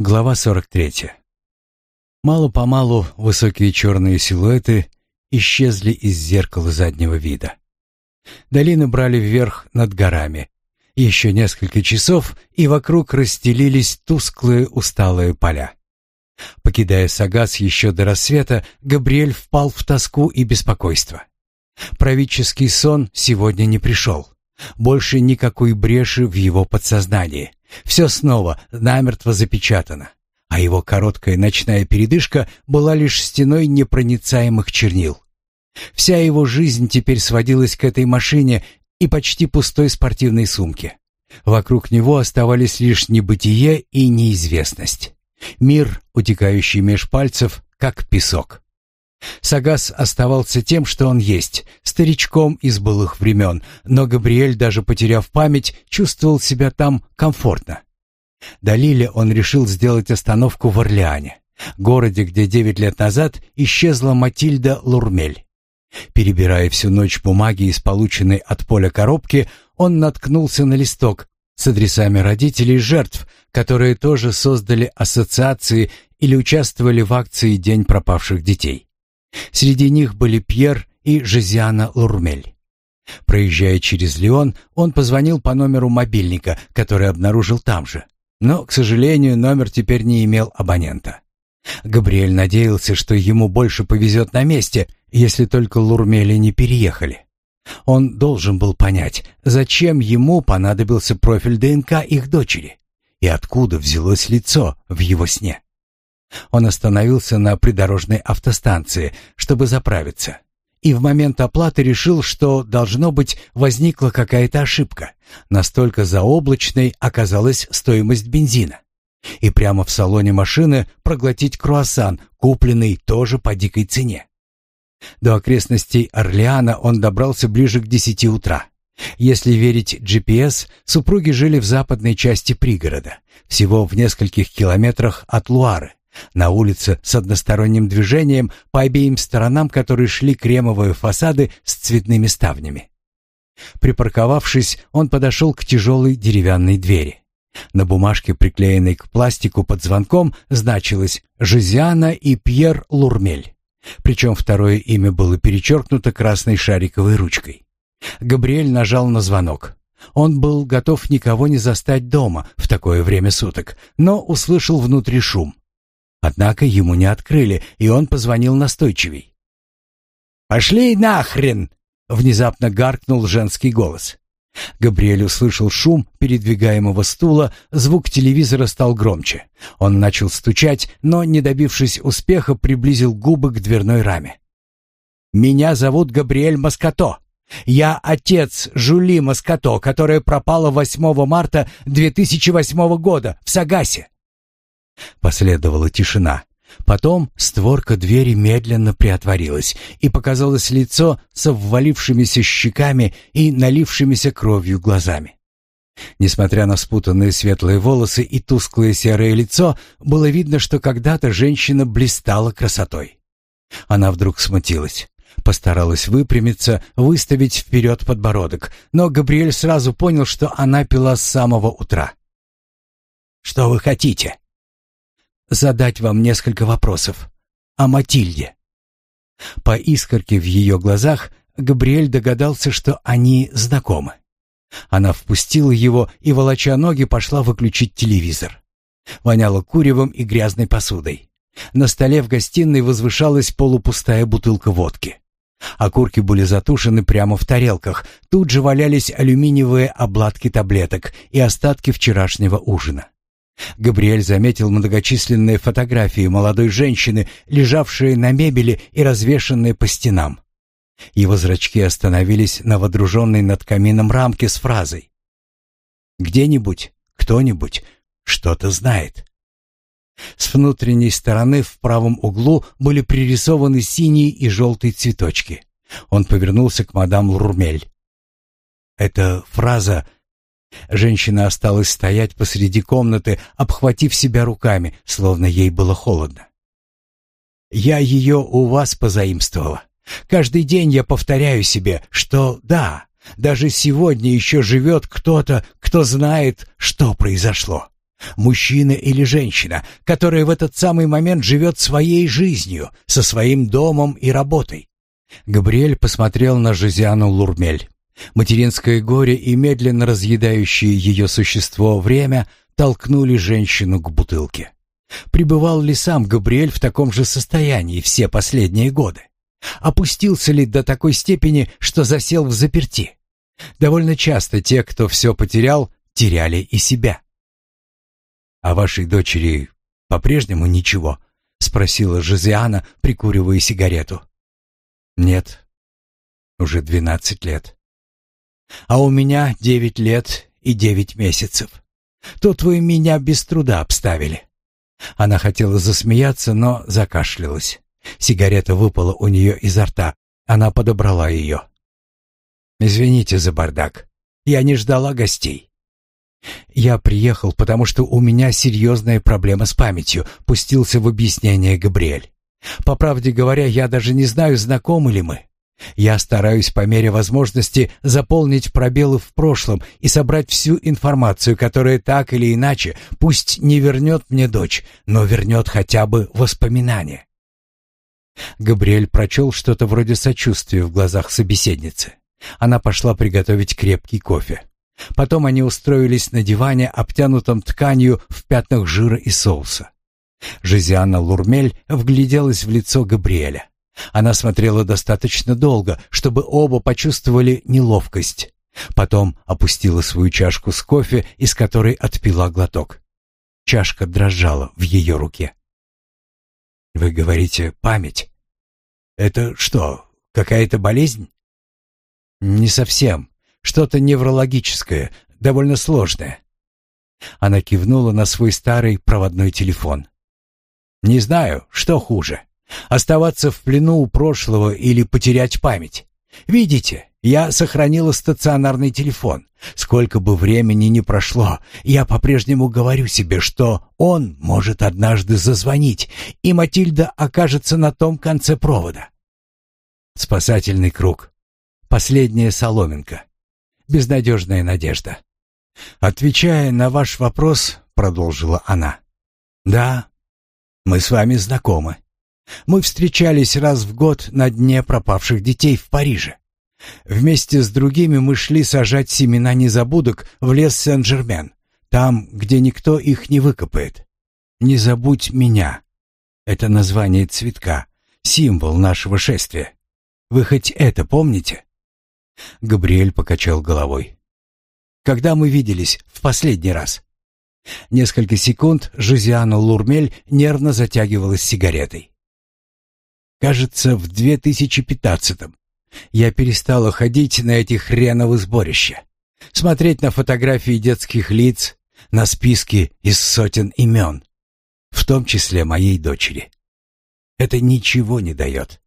Глава 43. Мало-помалу высокие черные силуэты исчезли из зеркала заднего вида. Долины брали вверх над горами. Еще несколько часов, и вокруг расстелились тусклые усталые поля. Покидая Сагас еще до рассвета, Габриэль впал в тоску и беспокойство. Правительский сон сегодня не пришел. Больше никакой бреши в его подсознании. Все снова намертво запечатано, а его короткая ночная передышка была лишь стеной непроницаемых чернил. Вся его жизнь теперь сводилась к этой машине и почти пустой спортивной сумке. Вокруг него оставались лишь небытие и неизвестность. Мир, утекающий меж пальцев, как песок. Сагас оставался тем, что он есть, старичком из былых времен, но Габриэль, даже потеряв память, чувствовал себя там комфортно. До он решил сделать остановку в Орлеане, городе, где девять лет назад исчезла Матильда Лурмель. Перебирая всю ночь бумаги из полученной от поля коробки, он наткнулся на листок с адресами родителей жертв, которые тоже создали ассоциации или участвовали в акции «День пропавших детей». Среди них были Пьер и Жизиана Лурмель. Проезжая через Лион, он позвонил по номеру мобильника, который обнаружил там же. Но, к сожалению, номер теперь не имел абонента. Габриэль надеялся, что ему больше повезет на месте, если только Лурмели не переехали. Он должен был понять, зачем ему понадобился профиль ДНК их дочери и откуда взялось лицо в его сне. Он остановился на придорожной автостанции, чтобы заправиться. И в момент оплаты решил, что, должно быть, возникла какая-то ошибка. Настолько заоблачной оказалась стоимость бензина. И прямо в салоне машины проглотить круассан, купленный тоже по дикой цене. До окрестностей Орлеана он добрался ближе к десяти утра. Если верить GPS, супруги жили в западной части пригорода, всего в нескольких километрах от Луары, на улице с односторонним движением по обеим сторонам, которые шли кремовые фасады с цветными ставнями. Припарковавшись, он подошел к тяжелой деревянной двери. На бумажке, приклеенной к пластику под звонком, значилось «Жизиана и Пьер Лурмель». Причем второе имя было перечеркнуто красной шариковой ручкой. Габриэль нажал на звонок. Он был готов никого не застать дома в такое время суток, но услышал внутри шум. Однако ему не открыли, и он позвонил настойчивей. «Пошли нахрен!» — внезапно гаркнул женский голос. Габриэль услышал шум передвигаемого стула, звук телевизора стал громче. Он начал стучать, но, не добившись успеха, приблизил губы к дверной раме. «Меня зовут Габриэль Маскато. Я отец Жули Маскато, которая пропала 8 марта 2008 года в Сагасе. Последовала тишина. Потом створка двери медленно приотворилась, и показалось лицо с обвалившимися щеками и налившимися кровью глазами. Несмотря на спутанные светлые волосы и тусклое серое лицо, было видно, что когда-то женщина блистала красотой. Она вдруг смутилась. Постаралась выпрямиться, выставить вперед подбородок, но Габриэль сразу понял, что она пила с самого утра. «Что вы хотите?» задать вам несколько вопросов о Матильде». По искорке в ее глазах Габриэль догадался, что они знакомы. Она впустила его и, волоча ноги, пошла выключить телевизор. Воняло куревом и грязной посудой. На столе в гостиной возвышалась полупустая бутылка водки. Окурки были затушены прямо в тарелках, тут же валялись алюминиевые обладки таблеток и остатки вчерашнего ужина. Габриэль заметил многочисленные фотографии молодой женщины, лежавшие на мебели и развешанные по стенам. Его зрачки остановились на водруженной над камином рамке с фразой «Где-нибудь, кто-нибудь что-то знает». С внутренней стороны в правом углу были пририсованы синие и желтые цветочки. Он повернулся к мадам Лурмель. Эта фраза Женщина осталась стоять посреди комнаты, обхватив себя руками, словно ей было холодно. «Я ее у вас позаимствовала. Каждый день я повторяю себе, что да, даже сегодня еще живет кто-то, кто знает, что произошло. Мужчина или женщина, который в этот самый момент живет своей жизнью, со своим домом и работой». Габриэль посмотрел на Жизиану Лурмель. Материнское горе и медленно разъедающее ее существо время толкнули женщину к бутылке. Пребывал ли сам Габриэль в таком же состоянии все последние годы? Опустился ли до такой степени, что засел в заперти? Довольно часто те, кто все потерял, теряли и себя. «А вашей дочери по-прежнему ничего?» — спросила Жозиана, прикуривая сигарету. «Нет, уже двенадцать лет» а у меня девять лет и девять месяцев. Тут вы меня без труда обставили». Она хотела засмеяться, но закашлялась. Сигарета выпала у нее изо рта. Она подобрала ее. «Извините за бардак. Я не ждала гостей». «Я приехал, потому что у меня серьезная проблема с памятью», — пустился в объяснение Габриэль. «По правде говоря, я даже не знаю, знакомы ли мы. Я стараюсь по мере возможности заполнить пробелы в прошлом и собрать всю информацию, которая так или иначе, пусть не вернет мне дочь, но вернет хотя бы воспоминания. Габриэль прочел что-то вроде сочувствия в глазах собеседницы. Она пошла приготовить крепкий кофе. Потом они устроились на диване, обтянутом тканью в пятнах жира и соуса. Жизиана Лурмель вгляделась в лицо Габриэля. Она смотрела достаточно долго, чтобы оба почувствовали неловкость. Потом опустила свою чашку с кофе, из которой отпила глоток. Чашка дрожала в ее руке. «Вы говорите, память. Это что, какая-то болезнь?» «Не совсем. Что-то неврологическое, довольно сложное». Она кивнула на свой старый проводной телефон. «Не знаю, что хуже. Оставаться в плену у прошлого или потерять память. Видите, я сохранила стационарный телефон. Сколько бы времени ни прошло, я по-прежнему говорю себе, что он может однажды зазвонить, и Матильда окажется на том конце провода. Спасательный круг. Последняя соломинка. Безнадежная надежда. Отвечая на ваш вопрос, продолжила она. Да, мы с вами знакомы. Мы встречались раз в год на дне пропавших детей в Париже. Вместе с другими мы шли сажать семена незабудок в лес Сен-Жермен, там, где никто их не выкопает. «Не забудь меня» — это название цветка, символ нашего шествия. Вы хоть это помните?» Габриэль покачал головой. «Когда мы виделись в последний раз?» Несколько секунд Жизиана Лурмель нервно затягивалась сигаретой кажется, в 2015-м. Я перестала ходить на эти хреновы сборища, смотреть на фотографии детских лиц, на списки из сотен имен, в том числе моей дочери. Это ничего не дает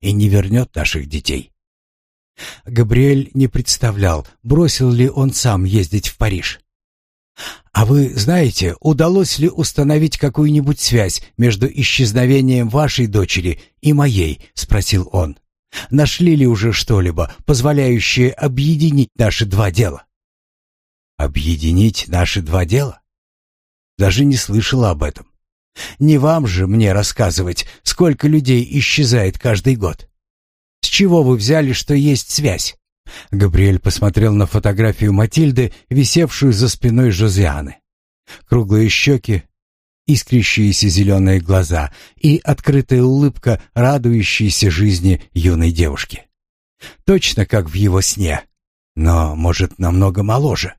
и не вернет наших детей. Габриэль не представлял, бросил ли он сам ездить в Париж. А вы знаете, удалось ли установить какую-нибудь связь между исчезновением вашей дочери и моей, спросил он. Нашли ли уже что-либо, позволяющее объединить наши два дела? Объединить наши два дела? Даже не слышала об этом. Не вам же мне рассказывать, сколько людей исчезает каждый год. С чего вы взяли, что есть связь? Габриэль посмотрел на фотографию Матильды, висевшую за спиной Жозианы. Круглые щеки, искрящиеся зеленые глаза и открытая улыбка радующейся жизни юной девушки. Точно как в его сне, но, может, намного моложе.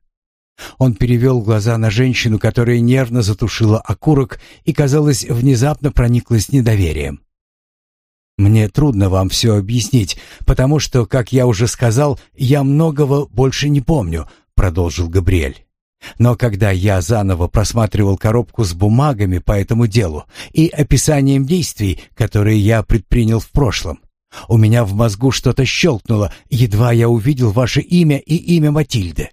Он перевел глаза на женщину, которая нервно затушила окурок и, казалось, внезапно прониклась недоверием. Мне трудно вам все объяснить, потому что, как я уже сказал, я многого больше не помню, продолжил Габриэль. Но когда я заново просматривал коробку с бумагами по этому делу и описанием действий, которые я предпринял в прошлом, у меня в мозгу что-то щелкнуло, едва я увидел ваше имя и имя Матильды.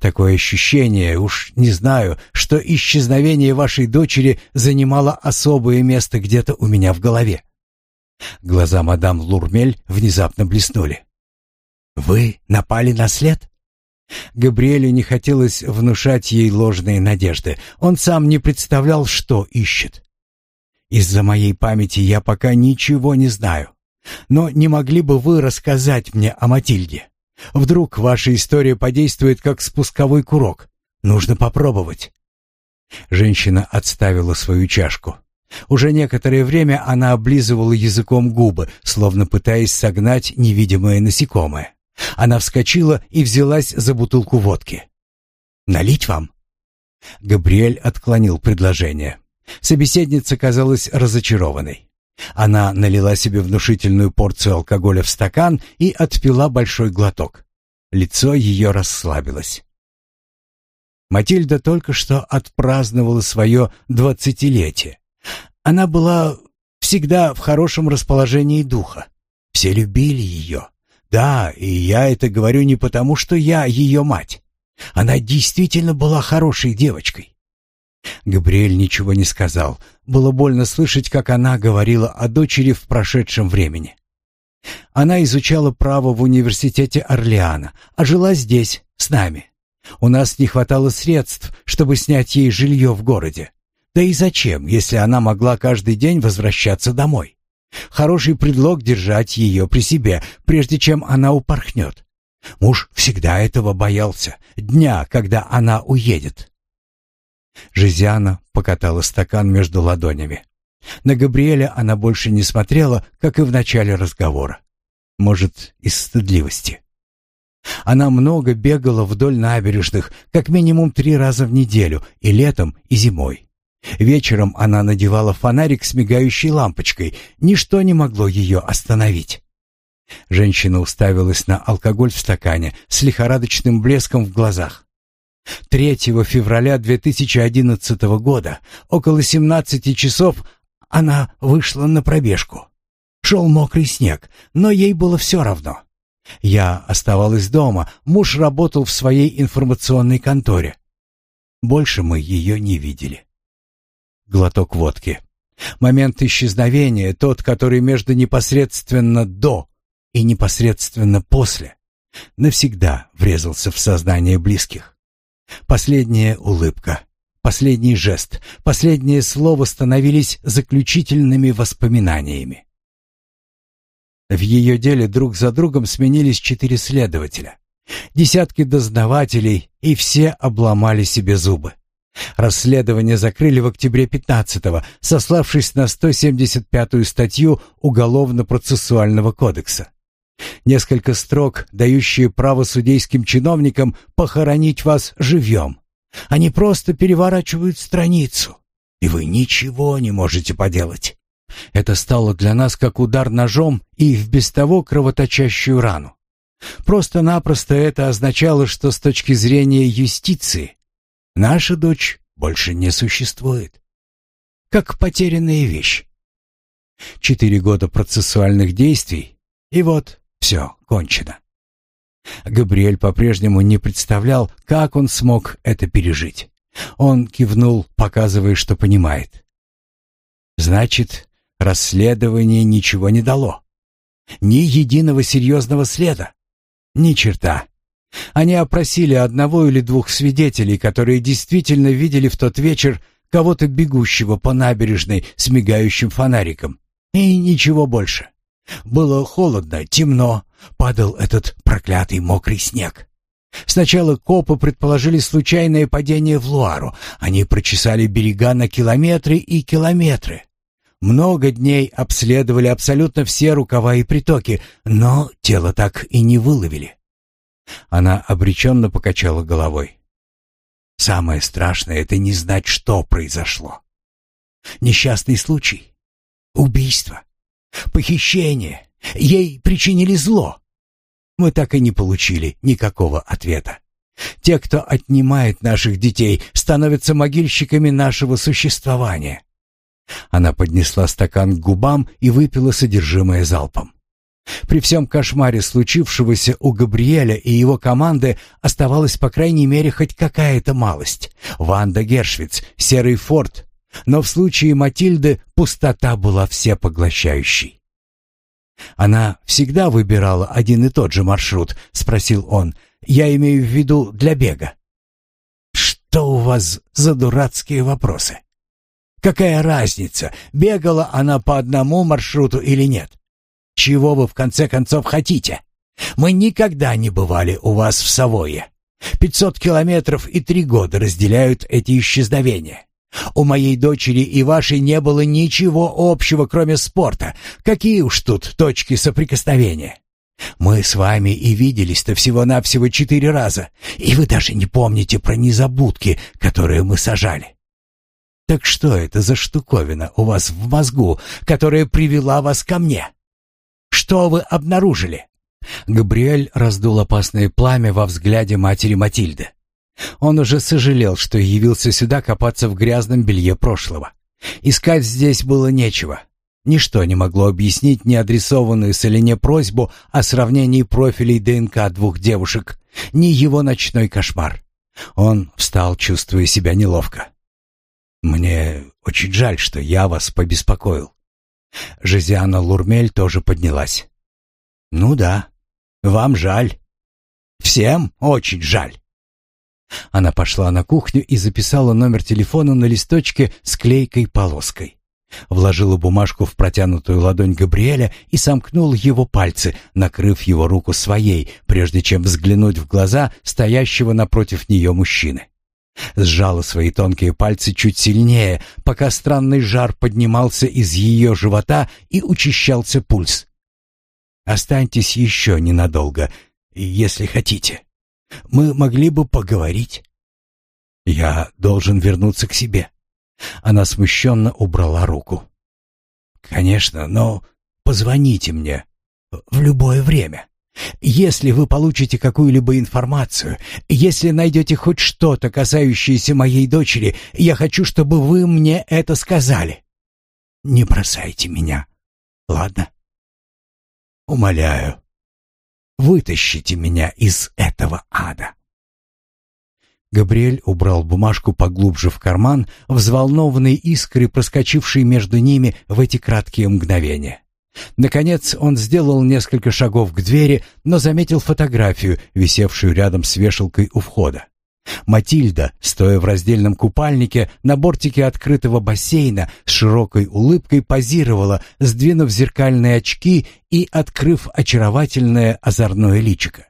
Такое ощущение, уж не знаю, что исчезновение вашей дочери занимало особое место где-то у меня в голове. Глаза мадам Лурмель внезапно блеснули. «Вы напали на след?» Габриэлю не хотелось внушать ей ложные надежды. Он сам не представлял, что ищет. «Из-за моей памяти я пока ничего не знаю. Но не могли бы вы рассказать мне о Матильде? Вдруг ваша история подействует как спусковой курок. Нужно попробовать». Женщина отставила свою чашку. Уже некоторое время она облизывала языком губы, словно пытаясь согнать невидимое насекомое. Она вскочила и взялась за бутылку водки. «Налить вам?» Габриэль отклонил предложение. Собеседница казалась разочарованной. Она налила себе внушительную порцию алкоголя в стакан и отпила большой глоток. Лицо ее расслабилось. Матильда только что отпраздновала свое двадцатилетие она была всегда в хорошем расположении духа. Все любили ее. Да, и я это говорю не потому, что я ее мать. Она действительно была хорошей девочкой. Габриэль ничего не сказал. Было больно слышать, как она говорила о дочери в прошедшем времени. Она изучала право в университете Орлеана, а жила здесь, с нами. У нас не хватало средств, чтобы снять ей жилье в городе. Да и зачем, если она могла каждый день возвращаться домой? Хороший предлог держать ее при себе, прежде чем она упорхнет. Муж всегда этого боялся, дня, когда она уедет. Жизиана покатала стакан между ладонями. На Габриэля она больше не смотрела, как и в начале разговора. Может, из стыдливости. Она много бегала вдоль набережных, как минимум три раза в неделю, и летом, и зимой. Вечером она надевала фонарик с мигающей лампочкой, ничто не могло ее остановить. Женщина уставилась на алкоголь в стакане с лихорадочным блеском в глазах. 3 февраля 2011 года, около 17 часов, она вышла на пробежку. Шел мокрый снег, но ей было все равно. Я оставалась дома, муж работал в своей информационной конторе. Больше мы ее не видели глоток водки. Момент исчезновения, тот, который между непосредственно «до» и непосредственно «после», навсегда врезался в сознание близких. Последняя улыбка, последний жест, последнее слово становились заключительными воспоминаниями. В ее деле друг за другом сменились четыре следователя, десятки дознавателей, и все обломали себе зубы. Расследование закрыли в октябре 15-го, сославшись на 175-ю статью Уголовно-процессуального кодекса. Несколько строк, дающие право судейским чиновникам похоронить вас живьем. Они просто переворачивают страницу, и вы ничего не можете поделать. Это стало для нас как удар ножом и в без того кровоточащую рану. Просто-напросто это означало, что с точки зрения юстиции Наша дочь больше не существует. Как потерянная вещь. Четыре года процессуальных действий, и вот все кончено. Габриэль по-прежнему не представлял, как он смог это пережить. Он кивнул, показывая, что понимает. Значит, расследование ничего не дало. Ни единого серьезного следа. Ни черта. Они опросили одного или двух свидетелей, которые действительно видели в тот вечер кого-то бегущего по набережной с мигающим фонариком. И ничего больше. Было холодно, темно, падал этот проклятый мокрый снег. Сначала копы предположили случайное падение в Луару. Они прочесали берега на километры и километры. Много дней обследовали абсолютно все рукава и притоки, но тело так и не выловили. Она обреченно покачала головой. «Самое страшное — это не знать, что произошло. Несчастный случай, убийство, похищение, ей причинили зло. Мы так и не получили никакого ответа. Те, кто отнимает наших детей, становятся могильщиками нашего существования». Она поднесла стакан к губам и выпила содержимое залпом. При всем кошмаре случившегося у Габриэля и его команды оставалась по крайней мере хоть какая-то малость. Ванда Гершвиц, Серый форт. Но в случае Матильды пустота была всепоглощающей. «Она всегда выбирала один и тот же маршрут?» — спросил он. «Я имею в виду для бега». «Что у вас за дурацкие вопросы?» «Какая разница, бегала она по одному маршруту или нет?» Чего вы в конце концов хотите? Мы никогда не бывали у вас в Савое. 500 километров и три года разделяют эти исчезновения. У моей дочери и вашей не было ничего общего, кроме спорта. Какие уж тут точки соприкосновения? Мы с вами и виделись-то всего-навсего четыре раза, и вы даже не помните про незабудки, которые мы сажали. Так что это за штуковина у вас в мозгу, которая привела вас ко мне? Что вы обнаружили?» Габриэль раздул опасное пламя во взгляде матери Матильды. Он уже сожалел, что явился сюда копаться в грязном белье прошлого. Искать здесь было нечего. Ничто не могло объяснить неадресованную Солине просьбу о сравнении профилей ДНК двух девушек, ни его ночной кошмар. Он встал, чувствуя себя неловко. «Мне очень жаль, что я вас побеспокоил. Жизиана Лурмель тоже поднялась. «Ну да, вам жаль. Всем очень жаль». Она пошла на кухню и записала номер телефона на листочке с клейкой-полоской. Вложила бумажку в протянутую ладонь Габриэля и сомкнул его пальцы, накрыв его руку своей, прежде чем взглянуть в глаза стоящего напротив нее мужчины сжала свои тонкие пальцы чуть сильнее, пока странный жар поднимался из ее живота и учащался пульс. «Останьтесь еще ненадолго, если хотите. Мы могли бы поговорить». «Я должен вернуться к себе». Она смущенно убрала руку. «Конечно, но позвоните мне в любое время». Если вы получите какую-либо информацию, если найдете хоть что-то, касающееся моей дочери, я хочу, чтобы вы мне это сказали. Не бросайте меня, ладно? Умоляю, вытащите меня из этого ада. Габриэль убрал бумажку поглубже в карман, взволнованные искры, проскочившие между ними в эти краткие мгновения. Наконец он сделал несколько шагов к двери, но заметил фотографию, висевшую рядом с вешалкой у входа. Матильда, стоя в раздельном купальнике на бортике открытого бассейна, с широкой улыбкой позировала, сдвинув зеркальные очки и открыв очаровательное озорное личико.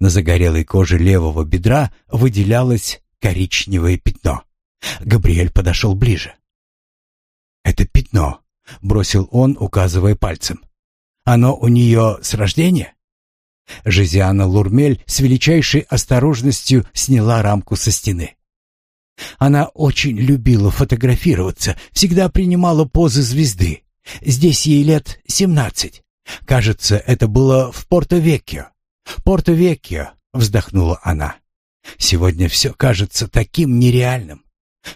На загорелой коже левого бедра выделялось коричневое пятно. Габриэль подошел ближе. «Это пятно», — бросил он, указывая пальцем. «Оно у нее с рождения?» Жизиана Лурмель с величайшей осторожностью сняла рамку со стены. Она очень любила фотографироваться, всегда принимала позы звезды. Здесь ей лет семнадцать. Кажется, это было в Порто-Веккио. Порто-Веккио, вздохнула она. Сегодня все кажется таким нереальным,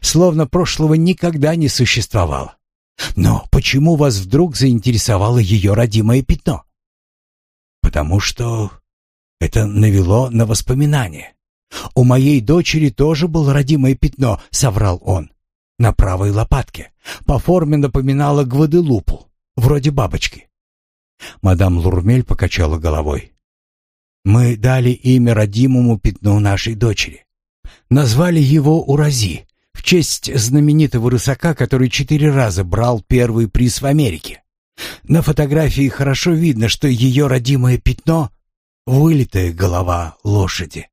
словно прошлого никогда не существовало. Но почему вас вдруг заинтересовало ее родимое пятно? Потому что это навело на воспоминание. У моей дочери тоже было родимое пятно, соврал он. На правой лопатке. По форме напоминало гваделупу, вроде бабочки. Мадам Лурмель покачала головой. Мы дали имя родимому пятну нашей дочери. Назвали его Урази, в честь знаменитого рысака, который четыре раза брал первый приз в Америке. На фотографии хорошо видно, что ее родимое пятно — вылитая голова лошади.